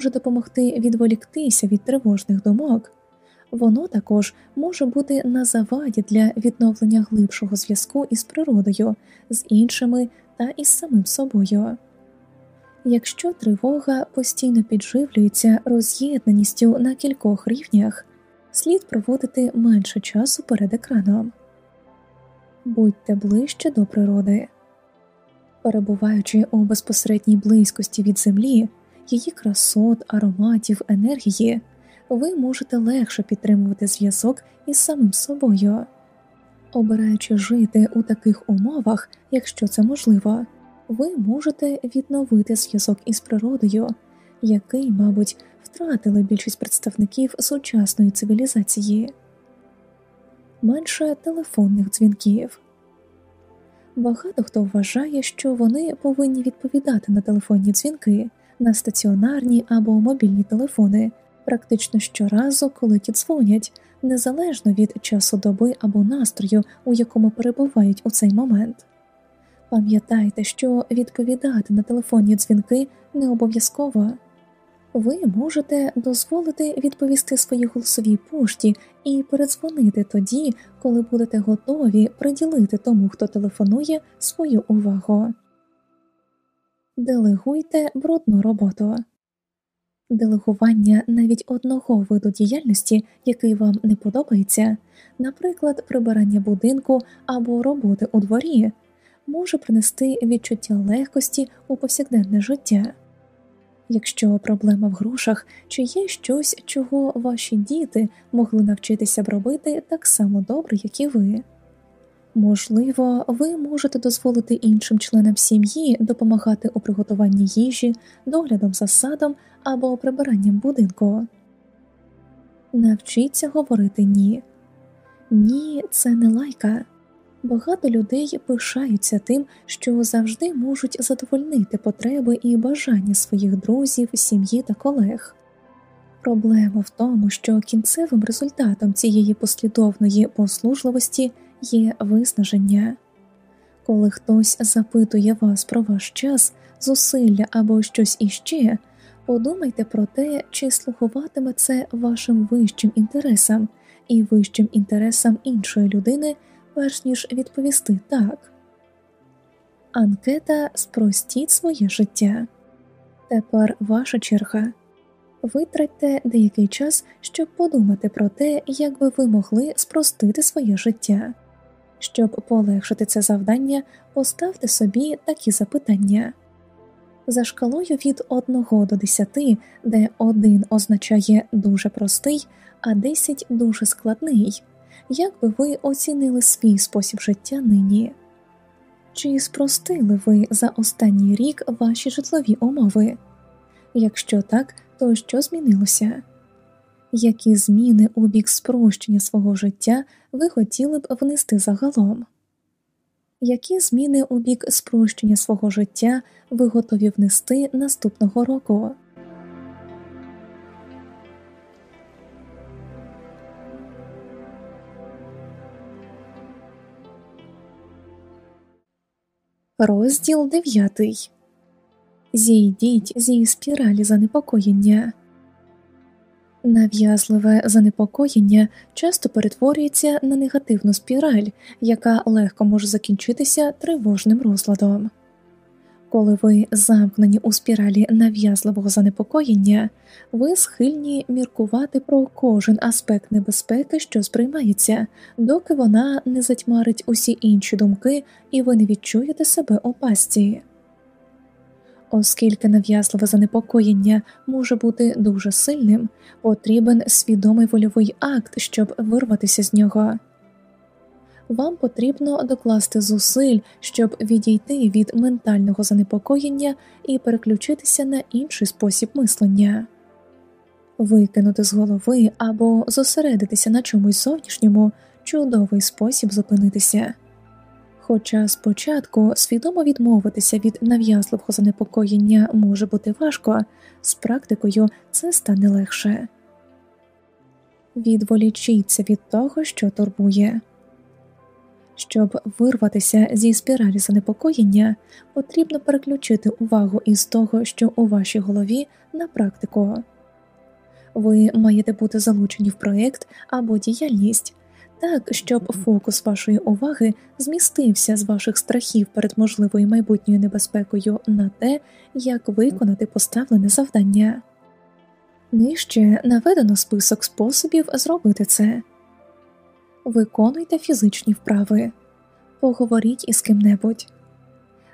може допомогти відволіктися від тривожних думок, воно також може бути на заваді для відновлення глибшого зв'язку із природою, з іншими та із самим собою. Якщо тривога постійно підживлюється роз'єднаністю на кількох рівнях, слід проводити менше часу перед екраном, будьте ближче до природи, перебуваючи у безпосередній близькості від землі, її красот, ароматів, енергії, ви можете легше підтримувати зв'язок із самим собою, обираючи жити у таких умовах, якщо це можливо. Ви можете відновити зв'язок із природою, який, мабуть, втратили більшість представників сучасної цивілізації, менше телефонних дзвінків. Багато хто вважає, що вони повинні відповідати на телефонні дзвінки, на стаціонарні або мобільні телефони практично щоразу, коли ті дзвонять, незалежно від часу доби або настрою, у якому перебувають у цей момент. Пам'ятайте, що відповідати на телефонні дзвінки не обов'язково. Ви можете дозволити відповісти своїй голосовій пошті і передзвонити тоді, коли будете готові приділити тому, хто телефонує, свою увагу. Делегуйте брудну роботу. Делегування навіть одного виду діяльності, який вам не подобається, наприклад, прибирання будинку або роботи у дворі може принести відчуття легкості у повсякденне життя. Якщо проблема в грошах, чи є щось, чого ваші діти могли навчитися б робити так само добре, як і ви. Можливо, ви можете дозволити іншим членам сім'ї допомагати у приготуванні їжі, доглядом за садом або прибиранням будинку. Навчіться говорити ні. Ні, це не лайка. Багато людей пишаються тим, що завжди можуть задовольнити потреби і бажання своїх друзів, сім'ї та колег. Проблема в тому, що кінцевим результатом цієї послідовної послужливості є виснаження. Коли хтось запитує вас про ваш час, зусилля або щось іще, подумайте про те, чи слугуватиме це вашим вищим інтересам і вищим інтересам іншої людини перш ніж відповісти так. Анкета Спростіть своє життя. Тепер ваша черга. Витратьте деякий час, щоб подумати про те, як би ви могли спростити своє життя. Щоб полегшити це завдання, поставте собі такі запитання. За шкалою від 1 до 10, де 1 означає дуже простий, а 10 дуже складний. Як би ви оцінили свій спосіб життя нині? Чи спростили ви за останній рік ваші житлові умови? Якщо так, то що змінилося? Які зміни у бік спрощення свого життя ви хотіли б внести загалом? Які зміни у бік спрощення свого життя ви готові внести наступного року? Розділ 9. Зійдіть зі спіралі занепокоєння. Нав'язливе занепокоєння часто перетворюється на негативну спіраль, яка легко може закінчитися тривожним розладом. Коли ви замкнені у спіралі нав'язливого занепокоєння, ви схильні міркувати про кожен аспект небезпеки, що сприймається, доки вона не затьмарить усі інші думки і ви не відчуєте себе у пастці. Оскільки нав'язливе занепокоєння може бути дуже сильним, потрібен свідомий вольовий акт, щоб вирватися з нього вам потрібно докласти зусиль, щоб відійти від ментального занепокоєння і переключитися на інший спосіб мислення, викинути з голови або зосередитися на чомусь зовнішньому чудовий спосіб зупинитися. Хоча спочатку свідомо відмовитися від нав'язливого занепокоєння може бути важко, з практикою це стане легше. Відволічіться від того, що турбує Щоб вирватися зі спіралі занепокоєння, потрібно переключити увагу із того, що у вашій голові на практику. Ви маєте бути залучені в проєкт або діяльність так, щоб фокус вашої уваги змістився з ваших страхів перед можливою майбутньою небезпекою на те, як виконати поставлене завдання. Нижче наведено список способів зробити це. Виконуйте фізичні вправи, поговоріть із ким-небудь,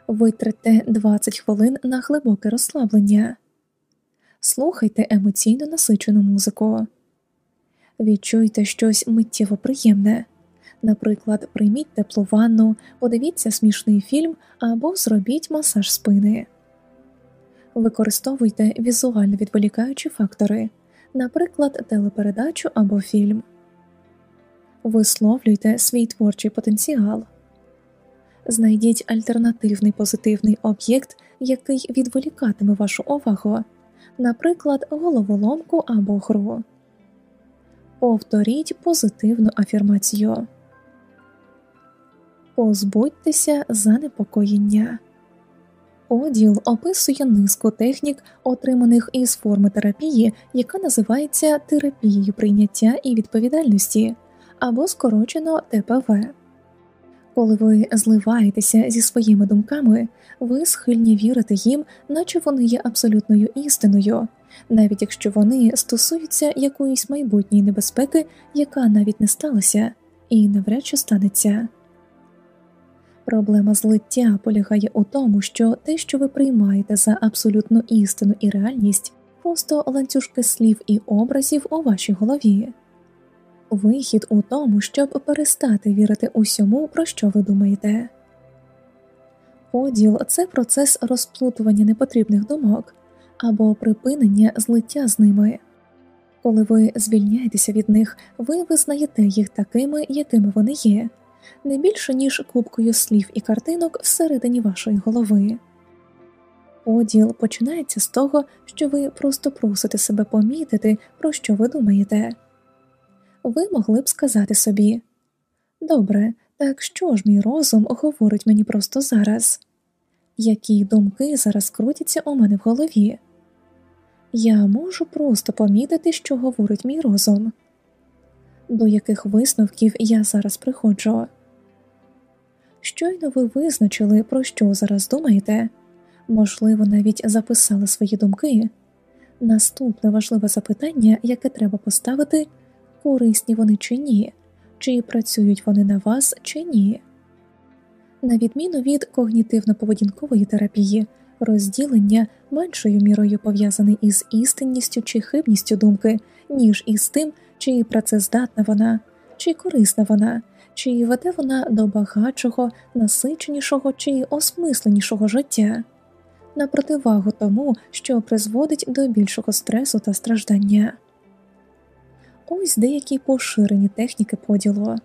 витратьте 20 хвилин на глибоке розслаблення, слухайте емоційно насичену музику, відчуйте щось миттєво приємне, наприклад, прийміть теплу ванну, подивіться смішний фільм або зробіть масаж спини. Використовуйте візуально відволікаючі фактори, наприклад, телепередачу або фільм. Висловлюйте свій творчий потенціал, знайдіть альтернативний позитивний об'єкт, який відволікатиме вашу увагу, наприклад, головоломку або гру. Повторіть позитивну афірмацію. Позбудьтеся занепокоєння. Поділ описує низку технік, отриманих із форми терапії, яка називається терапією прийняття і відповідальності або скорочено ТПВ. Коли ви зливаєтеся зі своїми думками, ви схильні вірити їм, наче вони є абсолютною істиною, навіть якщо вони стосуються якоїсь майбутньої небезпеки, яка навіть не сталася, і навряд чи станеться. Проблема злиття полягає у тому, що те, що ви приймаєте за абсолютну істину і реальність, просто ланцюжки слів і образів у вашій голові. Вихід у тому, щоб перестати вірити усьому, про що ви думаєте. Поділ це процес розплутування непотрібних думок або припинення злиття з ними. Коли ви звільняєтеся від них, ви визнаєте їх такими, якими вони є, не більше ніж кубкою слів і картинок всередині вашої голови. Поділ починається з того, що ви просто просите себе помітити, про що ви думаєте ви могли б сказати собі Добре, так що ж мій розум говорить мені просто зараз? Які думки зараз крутяться у мене в голові? Я можу просто помітити, що говорить мій розум, до яких висновків я зараз приходжу. Щойно ви визначили, про що зараз думаєте, можливо, навіть записали свої думки. Наступне важливе запитання, яке треба поставити, корисні вони чи ні, чи працюють вони на вас чи ні. На відміну від когнітивно-поведінкової терапії, розділення меншою мірою пов'язане із істинністю чи хибністю думки, ніж із тим, чи працездатна вона, чи корисна вона, чи веде вона до багатшого, насиченішого чи осмисленішого життя, на противагу тому, що призводить до більшого стресу та страждання. Ось деякі поширені техніки поділу.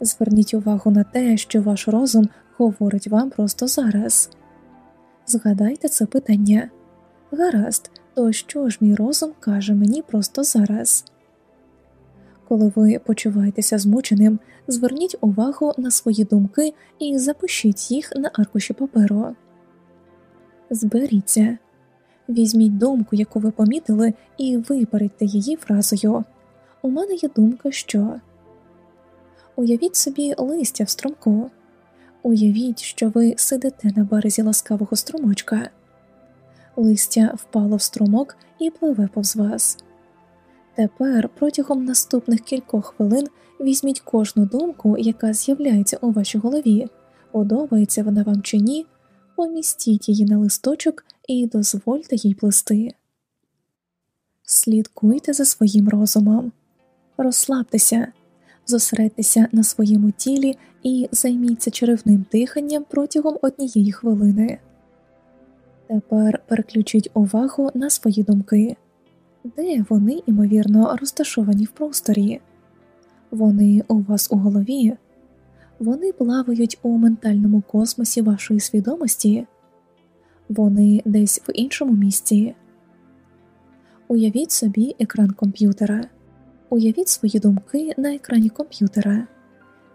Зверніть увагу на те, що ваш розум говорить вам просто зараз. Згадайте це питання. Гаразд, то що ж мій розум каже мені просто зараз? Коли ви почуваєтеся змученим, зверніть увагу на свої думки і запишіть їх на аркуші паперу. Зберіться. Візьміть думку, яку ви помітили, і випередьте її фразою У мене є думка, що уявіть собі листя в струмку, уявіть, що ви сидите на березі ласкавого струмочка, листя впало в струмок і пливе повз вас. Тепер протягом наступних кількох хвилин візьміть кожну думку, яка з'являється у вашій голові, подобається вона вам чи ні, помістіть її на листочок і дозвольте їй плести. Слідкуйте за своїм розумом, розслабтеся, зосередьтеся на своєму тілі і займіться черевним диханням протягом однієї хвилини. Тепер переключіть увагу на свої думки, де вони, ймовірно, розташовані в просторі, вони у вас у голові, вони плавають у ментальному космосі вашої свідомості? Вони десь в іншому місці. Уявіть собі екран комп'ютера, уявіть свої думки на екрані комп'ютера,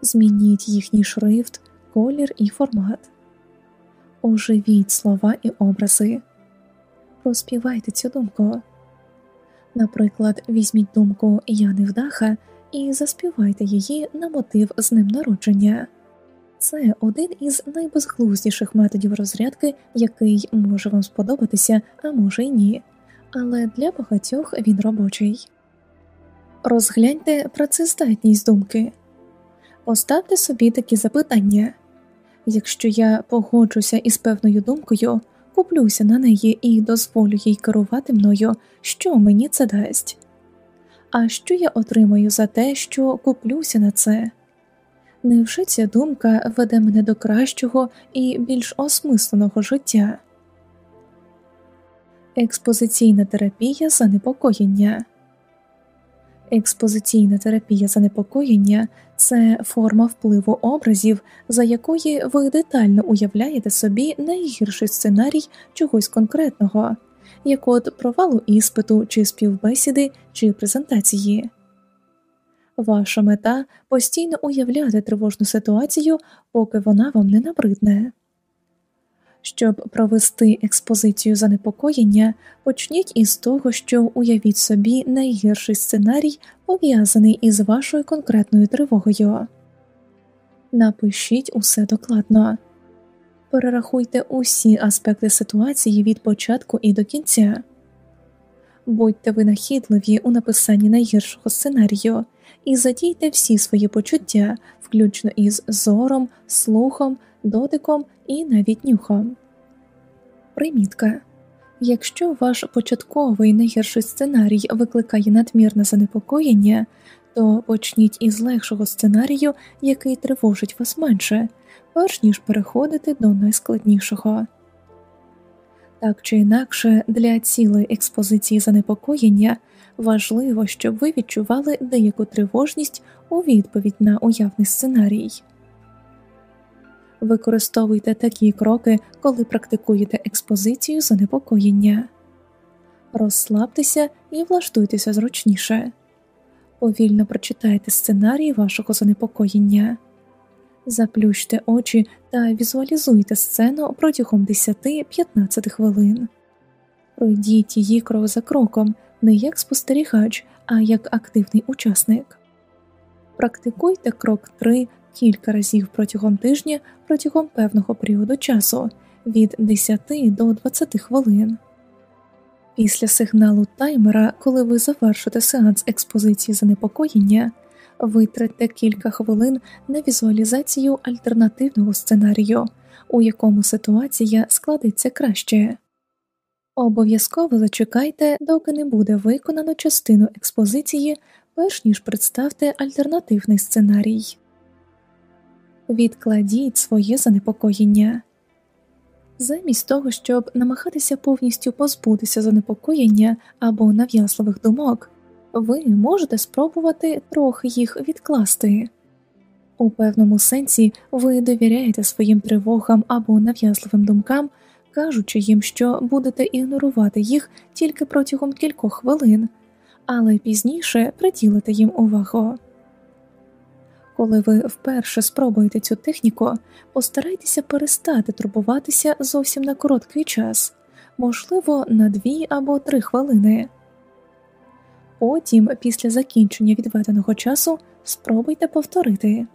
Змініть їхній шрифт, колір і формат, оживіть слова і образи, розпівайте цю думку. Наприклад, візьміть думку Я невдаха і заспівайте її на мотив з ним народження. Це один із найбезглуздіших методів розрядки, який може вам сподобатися, а може й ні, але для багатьох він робочий. Розгляньте працездатність думки, поставте собі такі запитання якщо я погоджуся із певною думкою, куплюся на неї і дозволю їй керувати мною, що мені це дасть. А що я отримаю за те, що куплюся на це? Невже ця думка веде мене до кращого і більш осмисленого життя? Експозиційна терапія занепокоєння Експозиційна терапія занепокоєння це форма впливу образів, за якої ви детально уявляєте собі найгірший сценарій чогось конкретного, як от провалу іспиту чи співбесіди чи презентації. Ваша мета постійно уявляти тривожну ситуацію, поки вона вам не набридне. Щоб провести експозицію занепокоєння, почніть із того, що уявіть собі найгірший сценарій, пов'язаний із вашою конкретною тривогою. Напишіть усе докладно, перерахуйте усі аспекти ситуації від початку і до кінця, будьте винахідливі у написанні найгіршого сценарію і задійте всі свої почуття, включно із зором, слухом, дотиком і навіть нюхом. Примітка Якщо ваш початковий найгірший сценарій викликає надмірне занепокоєння, то почніть із легшого сценарію, який тривожить вас менше, перш ніж переходити до найскладнішого. Так чи інакше, для цілої експозиції занепокоєння важливо, щоб ви відчували деяку тривожність у відповідь на уявний сценарій. Використовуйте такі кроки, коли практикуєте експозицію занепокоєння, розслабтеся і влаштуйтеся зручніше, повільно прочитайте сценарій вашого занепокоєння, заплющте очі та візуалізуйте сцену протягом 10-15 хвилин, пройдіть її крок за кроком, не як спостерігач, а як активний учасник. Практикуйте крок 3 кілька разів протягом тижня протягом певного періоду часу від 10 до 20 хвилин. Після сигналу таймера, коли ви завершите сеанс експозиції занепокоєння, витратьте кілька хвилин на візуалізацію альтернативного сценарію, у якому ситуація складеться краще. Обов'язково зачекайте, доки не буде виконано частину експозиції, перш ніж представте альтернативний сценарій відкладіть своє занепокоєння. Замість того, щоб намагатися повністю позбутися занепокоєння або нав'язливих думок, ви можете спробувати трохи їх відкласти. У певному сенсі ви довіряєте своїм тривогам або нав'язливим думкам, кажучи їм, що будете ігнорувати їх тільки протягом кількох хвилин, але пізніше приділите їм увагу. Коли ви вперше спробуєте цю техніку, постарайтеся перестати турбуватися зовсім на короткий час, можливо, на дві або три хвилини. Потім, після закінчення відведеного часу, спробуйте повторити.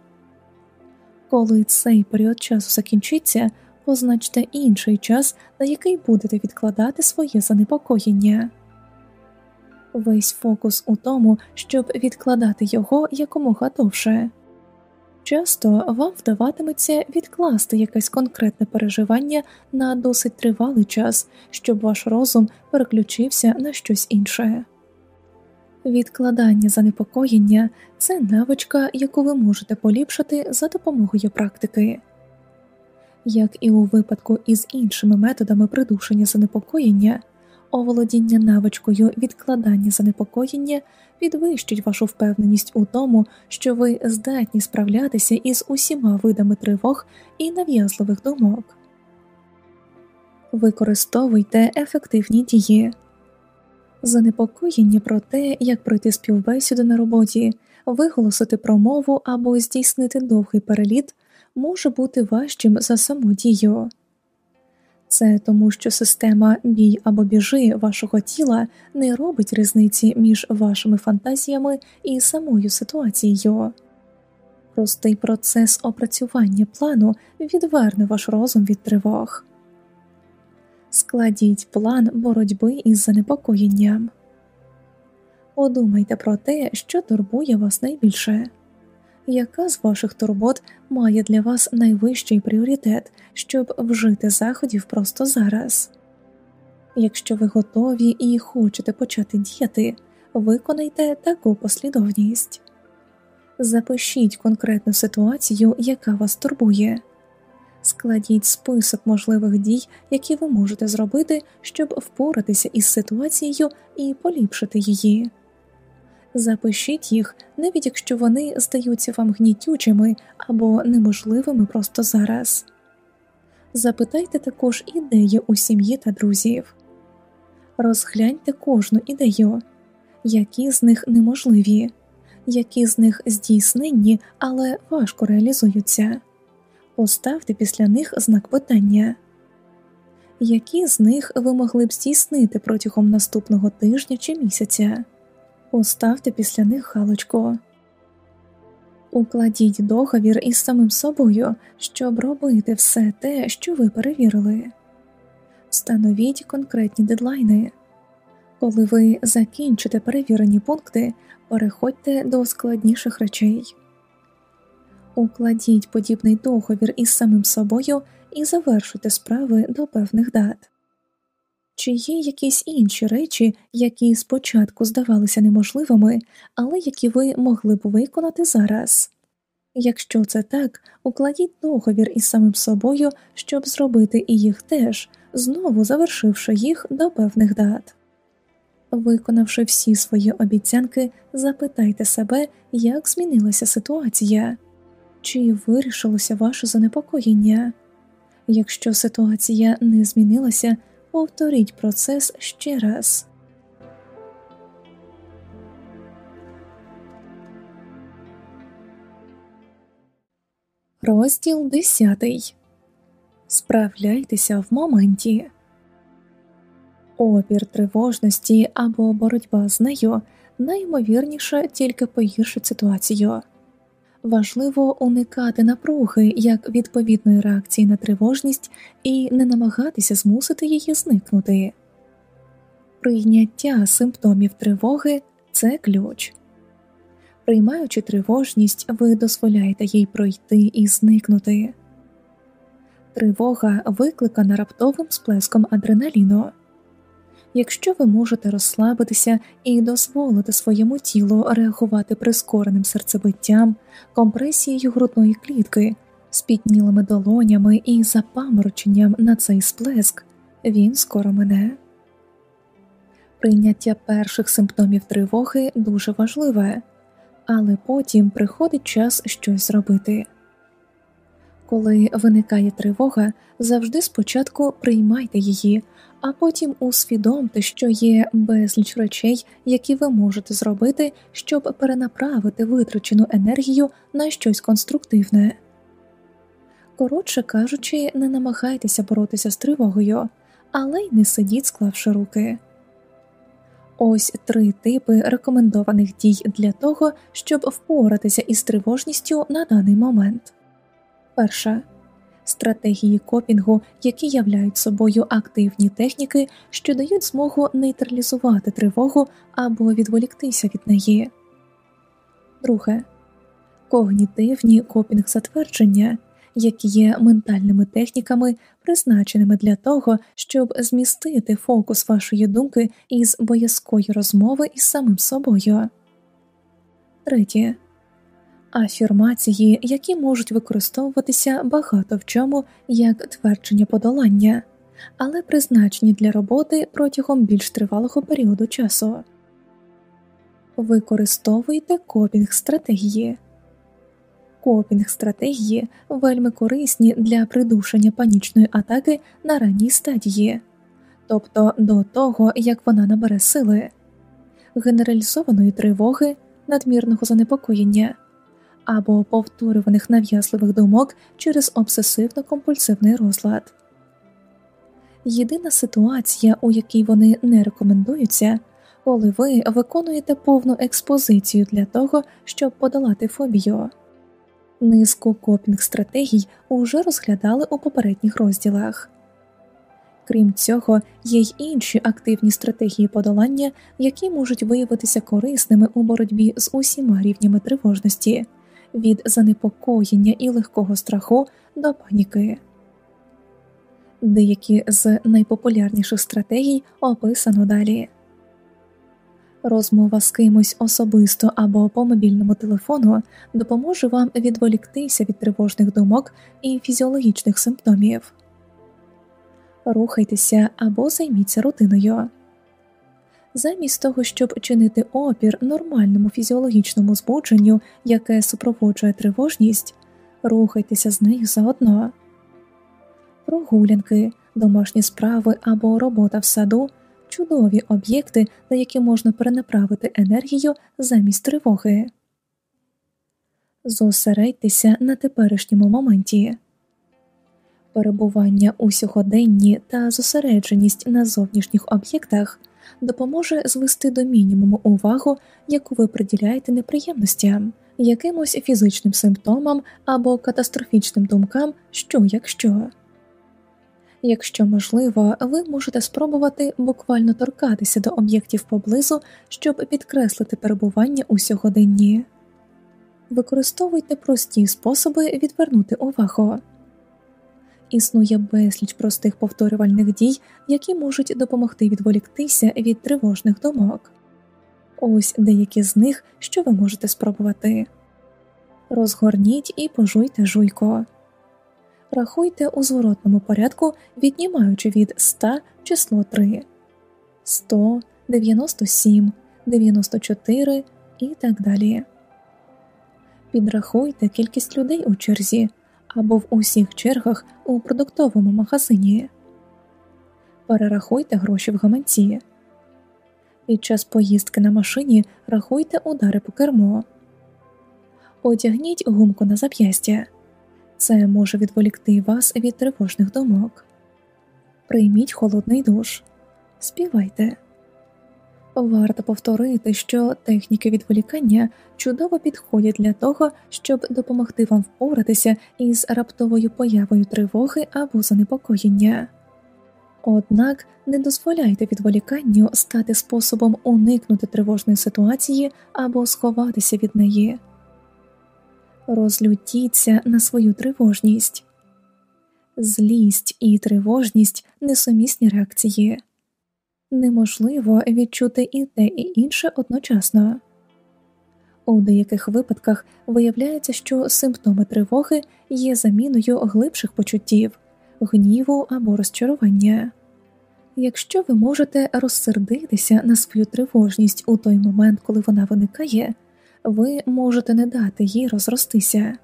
Коли цей період часу закінчиться, позначте інший час, на який будете відкладати своє занепокоєння. Весь фокус у тому, щоб відкладати його якомога довше. Часто вам вдаватиметься відкласти якесь конкретне переживання на досить тривалий час, щоб ваш розум переключився на щось інше. Відкладання занепокоєння це навичка, яку ви можете поліпшити за допомогою практики. Як і у випадку із іншими методами придушення занепокоєння, Оволодіння навичкою відкладання занепокоєння підвищить вашу впевненість у тому, що ви здатні справлятися із усіма видами тривог і нав'язливих думок. Використовуйте ефективні дії, Занепокоєння про те, як пройти співбесіду на роботі, виголосити промову або здійснити довгий переліт, може бути важчим за саму дію. Це тому, що система бій або біжи вашого тіла не робить різниці між вашими фантазіями і самою ситуацією. Простий процес опрацювання плану відверне ваш розум від тривог. Складіть план боротьби із занепокоєнням. Подумайте про те, що турбує вас найбільше яка з ваших турбот має для вас найвищий пріоритет, щоб вжити заходів просто зараз? Якщо ви готові і хочете почати діяти, виконайте таку послідовність. Запишіть конкретну ситуацію, яка вас турбує, складіть список можливих дій, які ви можете зробити, щоб впоратися із ситуацією і поліпшити її. Запишіть їх, навіть якщо вони здаються вам гнітючими або неможливими просто зараз. Запитайте також ідеї у сім'ї та друзів, розгляньте кожну ідею, які з них неможливі, які з них здійсненні, але важко реалізуються. Поставте після них знак питання, які з них ви могли б здійснити протягом наступного тижня чи місяця. Поставте після них галочку. Укладіть договір із самим собою, щоб робити все те, що ви перевірили. Встановіть конкретні дедлайни. Коли ви закінчите перевірені пункти, переходьте до складніших речей. Укладіть подібний договір із самим собою і завершуйте справи до певних дат. Чи є якісь інші речі, які спочатку здавалися неможливими, але які ви могли б виконати зараз? Якщо це так, укладіть договір із самим собою, щоб зробити і їх теж, знову завершивши їх до певних дат. Виконавши всі свої обіцянки, запитайте себе, як змінилася ситуація, чи вирішилося ваше занепокоєння. Якщо ситуація не змінилася, Повторіть процес ще раз. Розділ 10. Справляйтеся в моменті. Опір тривожності або боротьба з нею найімовірніше тільки погіршить ситуацію. Важливо уникати напруги як відповідної реакції на тривожність і не намагатися змусити її зникнути. Прийняття симптомів тривоги це ключ. Приймаючи тривожність, ви дозволяєте їй пройти і зникнути. Тривога викликана раптовим сплеском адреналіну. Якщо ви можете розслабитися і дозволити своєму тілу реагувати прискореним серцебиттям, компресією грудної клітки, спітнілими долонями і запамороченням на цей сплеск, він скоро мине. Прийняття перших симптомів тривоги дуже важливе, але потім приходить час щось зробити. Коли виникає тривога, завжди спочатку приймайте її, а потім усвідомте, що є безліч речей, які ви можете зробити, щоб перенаправити витрачену енергію на щось конструктивне. Коротше кажучи, не намагайтеся боротися з тривогою, але й не сидіть, склавши руки. Ось три типи рекомендованих дій для того, щоб впоратися із тривожністю на даний момент. Перша стратегії копінгу, які являють собою активні техніки, що дають змогу нейтралізувати тривогу або відволіктися від неї. Друге когнітивні копінг затвердження, які є ментальними техніками, призначеними для того, щоб змістити фокус вашої думки із боязкої розмови із самим собою. Третє афірмації, які можуть використовуватися багато в чому як твердження подолання, але призначені для роботи протягом більш тривалого періоду часу. Використовуйте копінг стратегії. Копінг стратегії вельми корисні для придушення панічної атаки на ранній стадії. тобто до того, як вона набере сили, генералізованої тривоги, надмірного занепокоєння або повторюваних нав'язливих думок через обсесивно-компульсивний розлад. Єдина ситуація, у якій вони не рекомендуються, коли ви виконуєте повну експозицію для того, щоб подолати фобію. Низку копінг стратегій уже розглядали у попередніх розділах. Крім цього, є й інші активні стратегії подолання, які можуть виявитися корисними у боротьбі з усіма рівнями тривожності від занепокоєння і легкого страху до паніки. Деякі з найпопулярніших стратегій описано далі. Розмова з кимось особисто або по мобільному телефону допоможе вам відволіктися від тривожних думок і фізіологічних симптомів. Рухайтеся або займіться рутиною. Замість того, щоб чинити опір нормальному фізіологічному збудженню, яке супроводжує тривожність, рухайтеся з нею заодно. Прогулянки, домашні справи або робота в саду чудові об'єкти, на які можна перенаправити енергію замість тривоги. Зосередьтеся на теперішньому моменті. Перебування у сьогоденні та зосередженість на зовнішніх об'єктах допоможе звести до мінімуму увагу, яку ви приділяєте неприємностям, якимось фізичним симптомам або катастрофічним думкам, що якщо. Якщо можливо, ви можете спробувати буквально торкатися до об'єктів поблизу, щоб підкреслити перебування у сьогоденні. Використовуйте прості способи відвернути увагу. Існує безліч простих повторювальних дій, які можуть допомогти відволіктися від тривожних думок. Ось деякі з них, що ви можете спробувати розгорніть і пожуйте жуйко. Рахуйте у зворотному порядку, віднімаючи від 100 число 3, 100, 97, 94 і так далі. Підрахуйте кількість людей у черзі або в усіх чергах у продуктовому магазині. Перерахуйте гроші в гаманці. Під час поїздки на машині рахуйте удари по кермо. Одягніть гумку на зап'ястя. Це може відволікти вас від тривожних думок. Прийміть холодний душ, співайте. Варто повторити, що техніки відволікання чудово підходять для того, щоб допомогти вам впоратися із раптовою появою тривоги або занепокоєння. Однак не дозволяйте відволіканню стати способом уникнути тривожної ситуації або сховатися від неї розлютіться на свою тривожність. Злість і тривожність несумісні реакції, неможливо відчути і те, і інше одночасно. У деяких випадках виявляється, що симптоми тривоги є заміною глибших почуттів, гніву або розчарування. Якщо ви можете розсердитися на свою тривожність у той момент, коли вона виникає ви можете не дати їй розростися.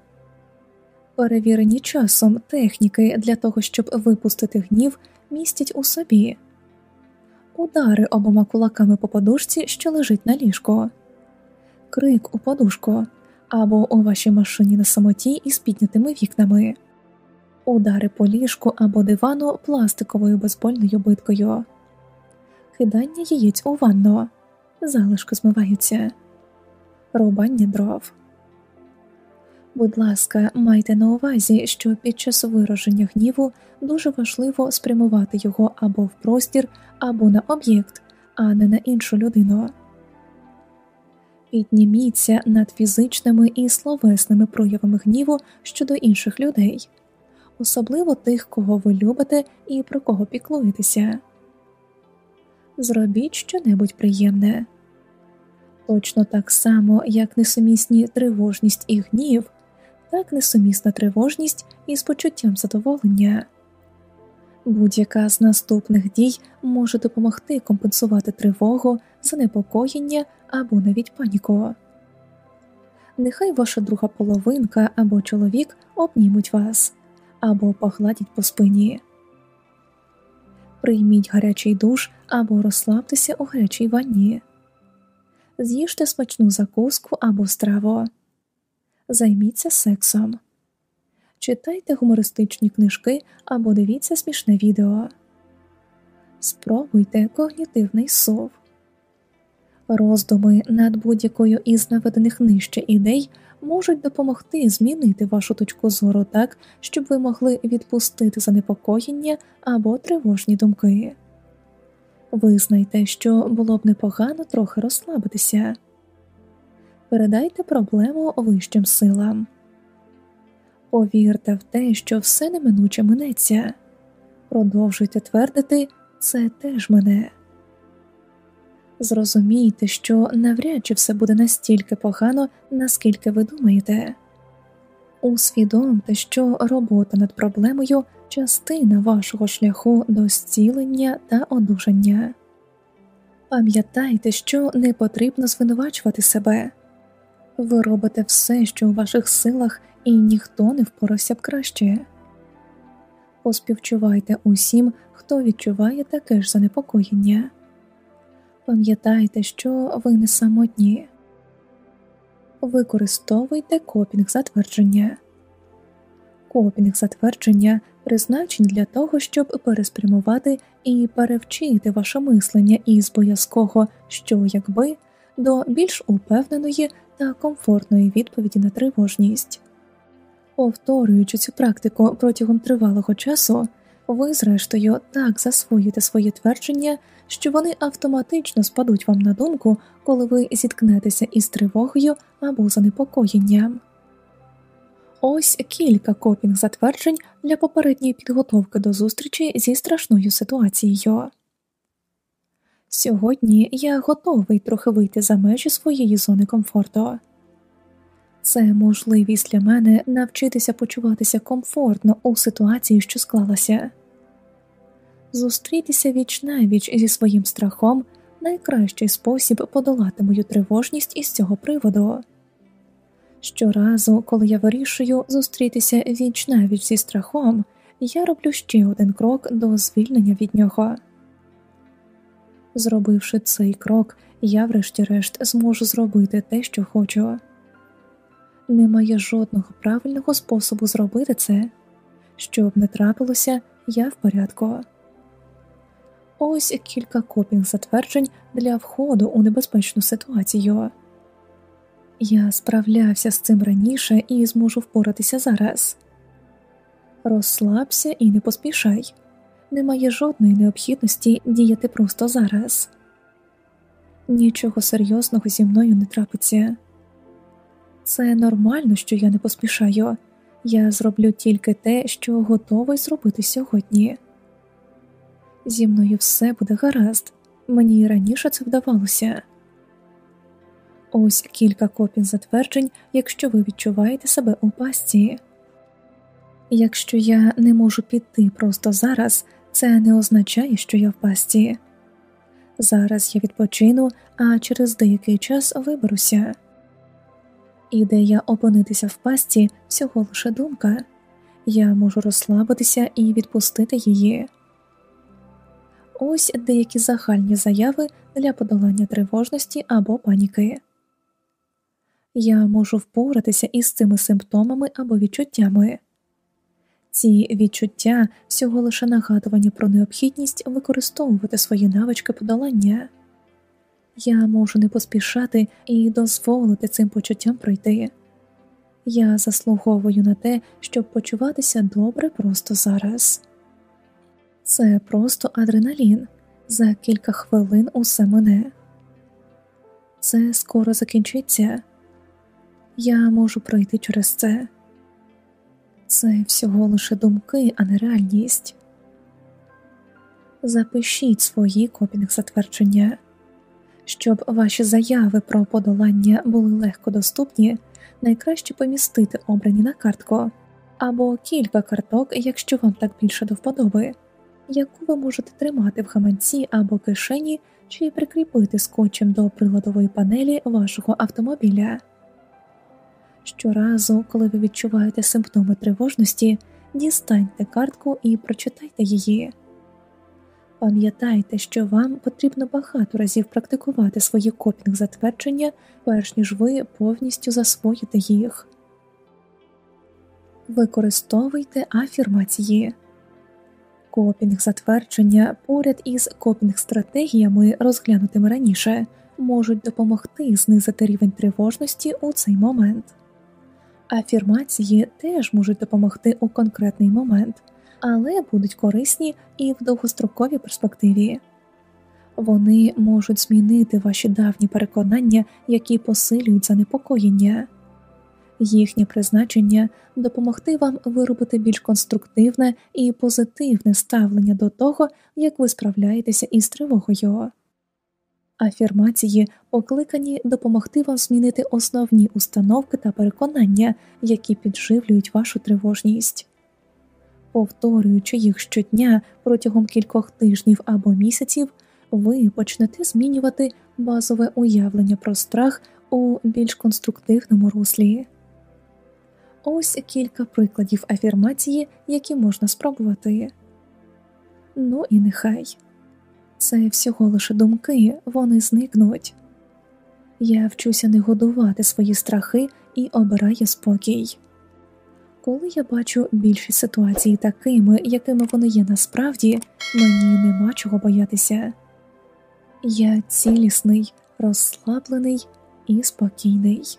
Перевірені часом техніки для того, щоб випустити гнів, містять у собі удари обома кулаками по подушці, що лежить на ліжко, крик у подушку або у вашій машині на самоті із піднятими вікнами, удари по ліжку або дивану пластиковою безбольною биткою, кидання яєць у ванну, залишки змиваються. Рубання дров. Будь ласка, майте на увазі, що під час вираження гніву дуже важливо спрямувати його або в простір, або на об'єкт, а не на іншу людину. Підніміться над фізичними і словесними проявами гніву щодо інших людей, особливо тих, кого ви любите і про кого піклуєтеся. Зробіть щонебудь приємне точно так само, як несумісні тривожність і гнів, так несумісна тривожність із почуттям задоволення. Будь-яка з наступних дій може допомогти компенсувати тривогу, занепокоєння або навіть паніку. Нехай ваша друга половинка або чоловік обнімуть вас або погладять по спині. прийміть гарячий душ або розслабтеся у гарячій ванні, з'їжте смачну закуску або страву, займіться сексом, читайте гумористичні книжки або дивіться смішне відео, спробуйте когнітивний сов. Роздуми над будь-якою із наведених нижче ідей можуть допомогти змінити вашу точку зору так, щоб ви могли відпустити занепокоєння або тривожні думки. Визнайте, що було б непогано трохи розслабитися, передайте проблему вищим силам, повірте в те, що все неминуче минеться, продовжуйте твердити це теж мене. Зрозумійте, що навряд чи все буде настільки погано, наскільки ви думаєте. Усвідомте, що робота над проблемою частина вашого шляху до зцілення та одужання. Пам'ятайте, що не потрібно звинувачувати себе ви робите все, що у ваших силах, і ніхто не впорався б краще. Поспівчувайте усім, хто відчуває таке ж занепокоєння. Пам'ятайте, що ви не самотні, використовуйте копінг затвердження. Копінг затвердження призначені для того, щоб переспрямувати і перевчити ваше мислення із боязкого що якби до більш упевненої та комфортної відповіді на тривожність. Повторюючи цю практику протягом тривалого часу, ви, зрештою, так засвоїте свої твердження, що вони автоматично спадуть вам на думку, коли ви зіткнетеся із тривогою або занепокоєнням. Ось кілька копінг затверджень для попередньої підготовки до зустрічі зі страшною ситуацією. Сьогодні я готовий трохи вийти за межі своєї зони комфорту. Це можливість для мене навчитися почуватися комфортно у ситуації, що склалася, зустрітися віч навіч зі своїм страхом найкращий спосіб подолати мою тривожність із цього приводу. Щоразу, коли я вирішую зустрітися віч навіч зі страхом, я роблю ще один крок до звільнення від нього. Зробивши цей крок, я, врешті-решт, зможу зробити те, що хочу. Немає жодного правильного способу зробити це. Щоб не трапилося, я в порядку. Ось кілька копінг затверджень для входу у небезпечну ситуацію. Я справлявся з цим раніше і зможу впоратися зараз. Розслабся і не поспішай. Немає жодної необхідності діяти просто зараз. Нічого серйозного зі мною не трапиться. Це нормально, що я не поспішаю, я зроблю тільки те, що готовий зробити сьогодні. Зі мною все буде гаразд, мені і раніше це вдавалося. Ось кілька копій затверджень, якщо ви відчуваєте себе у пастці. Якщо я не можу піти просто зараз, це не означає, що я в пасті. Зараз я відпочину, а через деякий час виберуся. Ідея опинитися в пасті всього лише думка, я можу розслабитися і відпустити її. Ось деякі загальні заяви для подолання тривожності або паніки. Я можу впоратися із цими симптомами або відчуттями. Ці відчуття всього лише нагадування про необхідність використовувати свої навички подолання. Я можу не поспішати і дозволити цим почуттям пройти. Я заслуговую на те, щоб почуватися добре просто зараз. Це просто адреналін. За кілька хвилин усе мене. Це скоро закінчиться. Я можу пройти через це. Це всього лише думки, а не реальність. Запишіть свої копінг затвердження. Щоб ваші заяви про подолання були легко доступні, найкраще помістити обрані на картку або кілька карток, якщо вам так більше до вподоби, яку ви можете тримати в хаманці або кишені чи прикріпити скотчем до приладової панелі вашого автомобіля. Щоразу, коли ви відчуваєте симптоми тривожності, дістаньте картку і прочитайте її. Пам'ятайте, що вам потрібно багато разів практикувати свої копінг затвердження, перш ніж ви повністю засвоїте їх. Використовуйте афірмації. Копінг затвердження поряд із копінг стратегіями, розглянутими раніше, можуть допомогти знизити рівень тривожності у цей момент. Афірмації теж можуть допомогти у конкретний момент, але будуть корисні і в довгостроковій перспективі. Вони можуть змінити ваші давні переконання, які посилюють занепокоєння. Їхнє призначення допомогти вам виробити більш конструктивне і позитивне ставлення до того, як ви справляєтеся із тривогою. Афірмації покликані допомогти вам змінити основні установки та переконання, які підживлюють вашу тривожність. Повторюючи їх щодня протягом кількох тижнів або місяців, ви почнете змінювати базове уявлення про страх у більш конструктивному руслі. Ось кілька прикладів афірмації, які можна спробувати. Ну і нехай це всього лише думки, вони зникнуть. Я вчуся не годувати свої страхи і обираю спокій. Коли я бачу більшість ситуацій такими, якими вони є насправді, мені нема чого боятися. Я цілісний, розслаблений і спокійний.